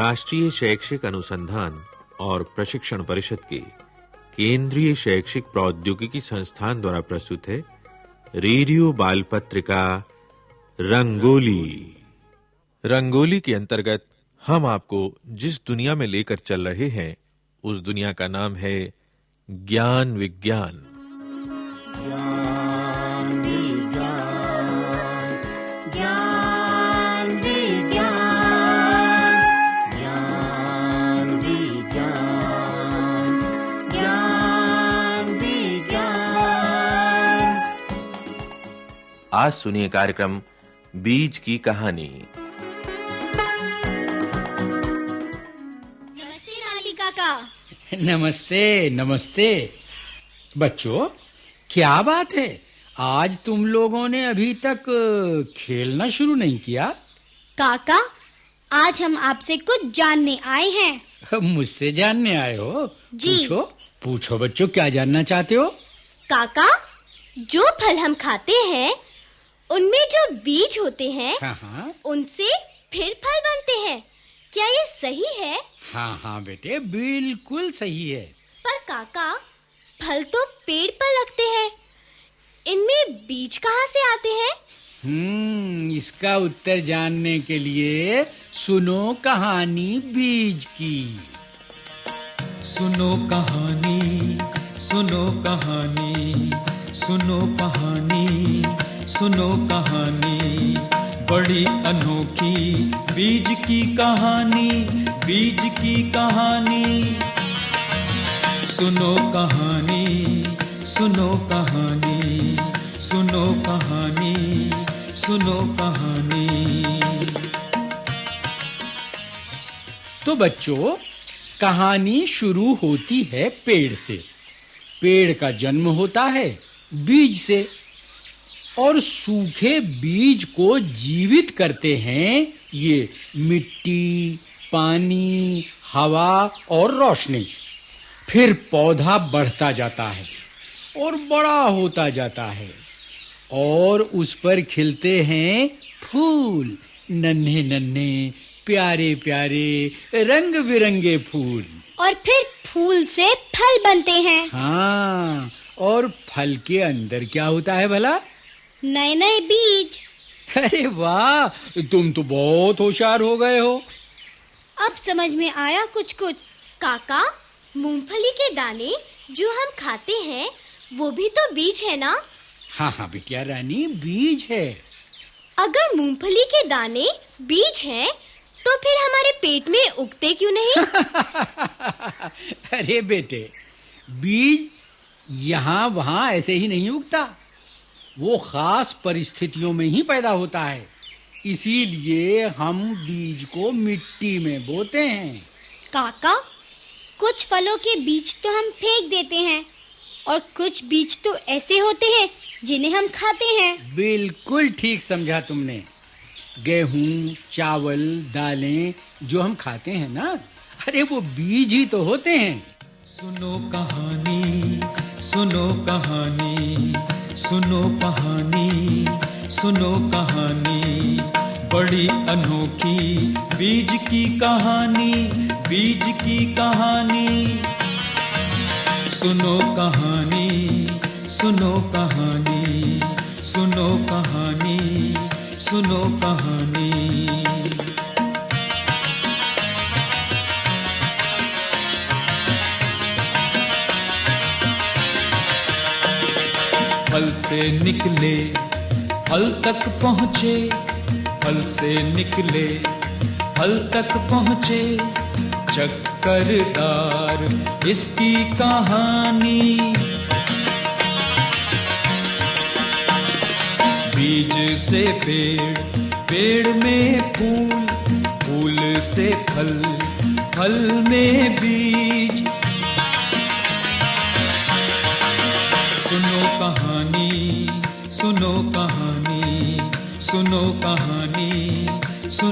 राष्ट्रीय शैक्षिक अनुसंधान और प्रशिक्षण परिषद के केंद्रीय शैक्षिक प्रौद्योगिकी संस्थान द्वारा प्रस्तुत है रेडियो बाल पत्रिका रंगोली। रंगोली के अंतर्गत हम आपको जिस दुनिया में लेकर चल रहे हैं, उस दुनिया का नाम है ज्ञान विज्ञान। ज्ञान आज सुनिए कार्यक्रम बीज की कहानी। नमस्ते नाली काका। नमस्ते नमस्ते। बच्चों क्या बात है? आज तुम लोगों ने अभी तक खेलना शुरू नहीं किया? काका आज हम आपसे कुछ जानने आए हैं। मुझसे जानने आए हो? जी। पूछो पूछो बच्चों क्या जानना चाहते हो? काका जो फल हम खाते हैं उनमें जो बीज होते हैं हाँ हाँ। उनसे फिर फल बनते हैं। क्या ये सही है? हाँ हाँ बेटे बिल्कुल सही है। पर काका फल तो पेड़ पर लगते हैं। इनमें बीज कहाँ से आते हैं? हम्म इसका उत्तर जानने के लिए सुनो कहानी बीज की। सुनो कहानी सुनो कहानी सुनो कहानी। सुनो कहानी, बड़ी अनोखी, बीज की कहानी, बीज की कहानी। सुनो कहानी सुनो कहानी सुनो कहानी सुनो कहानी। तो बच्चों, कहानी शुरू होती है पेड़ से। पेड़ का जन्म होता है बीज से। और सूखे बीज को जीवित करते हैं ये मिट्टी पानी हवा और रोशनी। फिर पौधा बढ़ता जाता है और बड़ा होता जाता है और उस पर खिलते हैं फूल नन्हे नन्हे प्यारे प्यारे रंग बिरंगे फूल। और फिर फूल से फल बनते हैं। हाँ और फल के अंदर क्या होता है भला? नए नए बीज। अरे वाह तुम तो बहुत होशियार हो गए हो। अब समझ में आया कुछ कुछ काका मूंगफली के दाने जो हम खाते हैं वो भी तो बीज है ना? हाँ हाँ बिटिया रानी बीज है। अगर मूंगफली के दाने बीज हैं तो फिर हमारे पेट में उगते क्यों नहीं? अरे बेटे बीज यहाँ वहाँ ऐसे ही नहीं उगता। वो खास परिस्थितियों में ही पैदा होता है। इसीलिए हम बीज को मिट्टी में बोते हैं। काका कुछ फलों के बीज तो हम फेंक देते हैं और कुछ बीज तो ऐसे होते हैं जिन्हें हम खाते हैं। बिल्कुल ठीक समझा तुमने। गेहूँ चावल दालें जो हम खाते हैं ना अरे वो बीज ही तो होते हैं। सुनो कहानी सुनो कहानी सुनो कहानी सुनो कहानी, बड़ी अनोखी बीज की कहानी, बीज की कहानी। सुनो कहानी सुनो कहानी सुनो कहानी सुनो कहानी। से निकले फल तक पहुँचे फल से निकले फल तक पहुँचे, चक्करदार इसकी कहानी। बीज से पेड़ पेड़ में फूल फूल से फल फल में बीज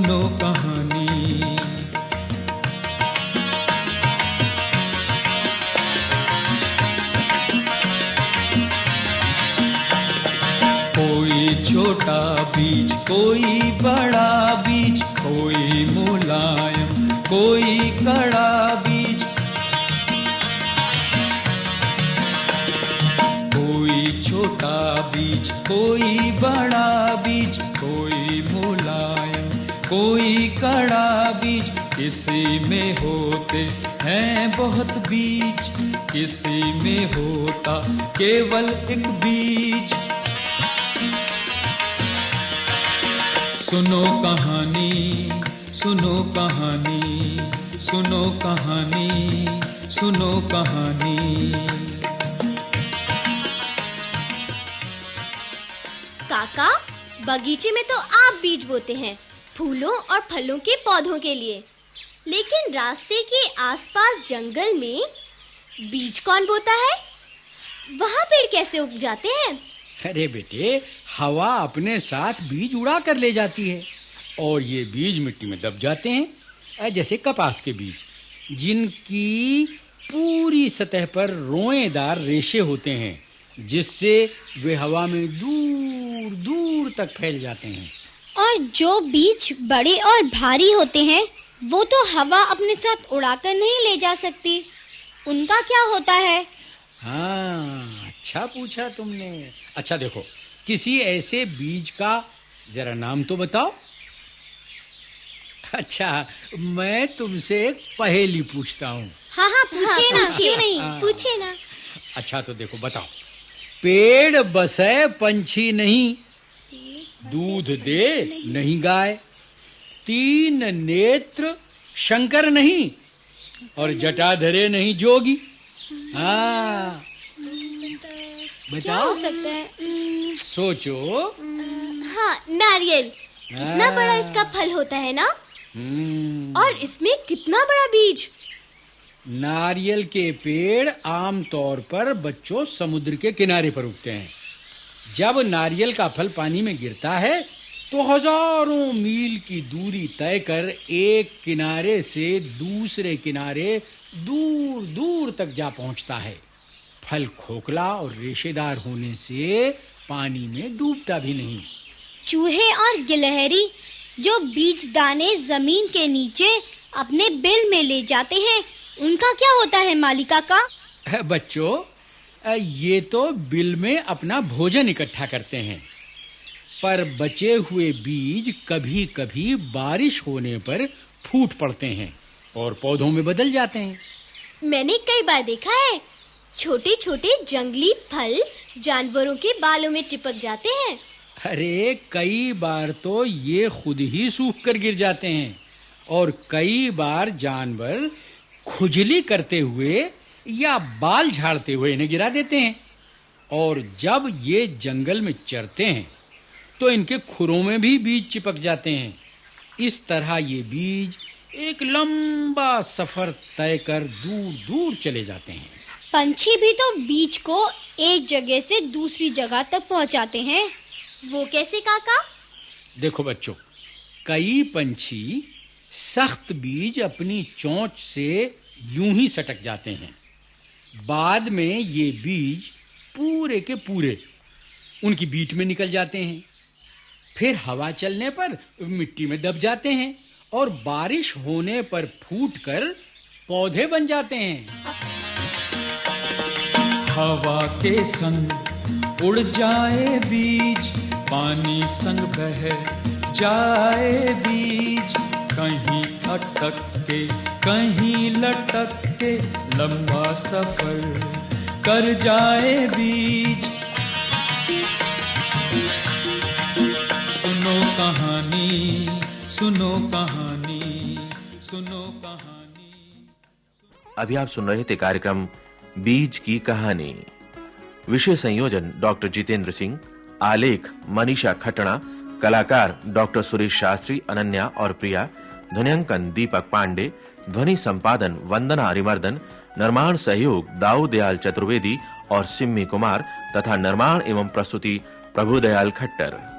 सुनो कहानी। कोई छोटा बीज, कोई बड़ा बीज, कोई मुलायम, कोई कड़ा बीज। कोई छोटा बीज, कोई बड़ा बीज कोई कड़ा बीज किसी में होते हैं बहुत बीज, किसी में होता केवल एक बीज। सुनो कहानी सुनो कहानी सुनो कहानी सुनो कहानी। काका, बगीचे में तो आप बीज बोते हैं। फूलों और फलों के पौधों के लिए। लेकिन रास्ते के आसपास जंगल में बीज कौन बोता है? वहाँ पेड़ कैसे उग जाते हैं? अरे बेटे, हवा अपने साथ बीज उड़ा कर ले जाती है और ये बीज मिट्टी में दब जाते हैं जैसे कपास के बीज, जिनकी पूरी सतह पर रोएदार रेशे होते हैं, जिससे वे हवा में दूर दूर तक फैल जाते हैं। और जो बीज बड़े और भारी होते हैं वो तो हवा अपने साथ उड़ाकर नहीं ले जा सकती। उनका क्या होता है? हाँ अच्छा पूछा तुमने। अच्छा देखो किसी ऐसे बीज का जरा नाम तो बताओ। अच्छा मैं तुमसे एक पहेली पूछता हूँ। हाँ हाँ पूछिए ना पूछिए। क्यों नहीं? हाँ। पूछिए ना। अच्छा तो देखो बताओ। पेड़ बसे पंछी नहीं दूध दे नहीं गाय। तीन नेत्र शंकर नहीं और जटा धरे नहीं जोगी। हाँ। बताओ। हो सकता है? सोचो। हाँ नारियल। कितना हाँ। बड़ा इसका फल होता है ना? हम्म, और इसमें कितना बड़ा बीज? नारियल के पेड़ आम तौर पर बच्चों समुद्र के किनारे पर उगते हैं। जब नारियल का फल पानी में गिरता है तो हज़ारों मील की दूरी तय कर एक किनारे से दूसरे किनारे दूर दूर तक जा पहुँचता है। फल खोखला और रेशेदार होने से पानी में डूबता भी नहीं। चूहे और गिलहरी जो बीज दाने ज़मीन के नीचे अपने बिल में ले जाते हैं उनका क्या होता है मालिका का? बच्चों ये तो बिल में अपना भोजन इकट्ठा करते हैं। पर बचे हुए बीज कभी-कभी बारिश होने पर फूट पड़ते हैं और पौधों में बदल जाते हैं। मैंने कई बार देखा है छोटे छोटे जंगली फल जानवरों के बालों में चिपक जाते हैं। अरे कई बार तो ये खुद ही सूख कर गिर जाते हैं और कई बार जानवर खुजली करते हुए या बाल झाड़ते हुए इन्हें गिरा देते हैं। और जब ये जंगल में चरते हैं तो इनके खुरों में भी बीज चिपक जाते हैं। इस तरह ये बीज एक लंबा सफ़र तय कर दूर दूर चले जाते हैं। पंछी भी तो बीज को एक जगह से दूसरी जगह तक पहुंचाते हैं। वो कैसे काका? देखो बच्चों कई पंछी सख्त बीज अपनी चोंच से यूँ ही सटक जाते हैं। बाद में ये बीज पूरे के पूरे उनकी बीट में निकल जाते हैं। फिर हवा चलने पर मिट्टी में दब जाते हैं और बारिश होने पर फूटकर पौधे बन जाते हैं। हवा के संग उड़ जाए बीज, पानी संग बह जाए बीज, कहीं अटक के कहीं लटक के लंबा सफ़र कर जाए बीज सुनो कहानी सुनो कहानी सुनो कहानी। अभी आप सुन रहे थे कार्यक्रम बीज की कहानी। विषय संयोजन डॉक्टर जितेंद्र सिंह, आलेख मनीषा खटना कलाकार डॉक्टर सुरेश शास्त्री, अनन्या और प्रिया ध्वनियांकन दीपक पांडे, ध्वनि संपादन, वंदना हरिमर्दन निर्माण सहयोग दाऊ दयाल चतुर्वेदी और सिम्मी कुमार, तथा निर्माण एवं प्रस्तुति प्रभुदयाल खट्टर।